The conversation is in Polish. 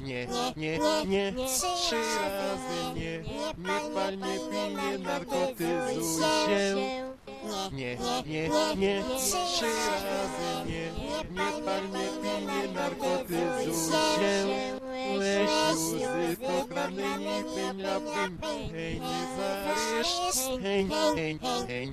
nie, nie, nie, trzy razy nie, nie pal, nie pij, nie narkotyzuj się. Nie, nie, nie, trzy razy nie, nie. Pal, nie pij, nie narkotyzuj się. Weź łzy, to krany, nie pym, ja pym, hej, nie zarysz, hej, hej, hej,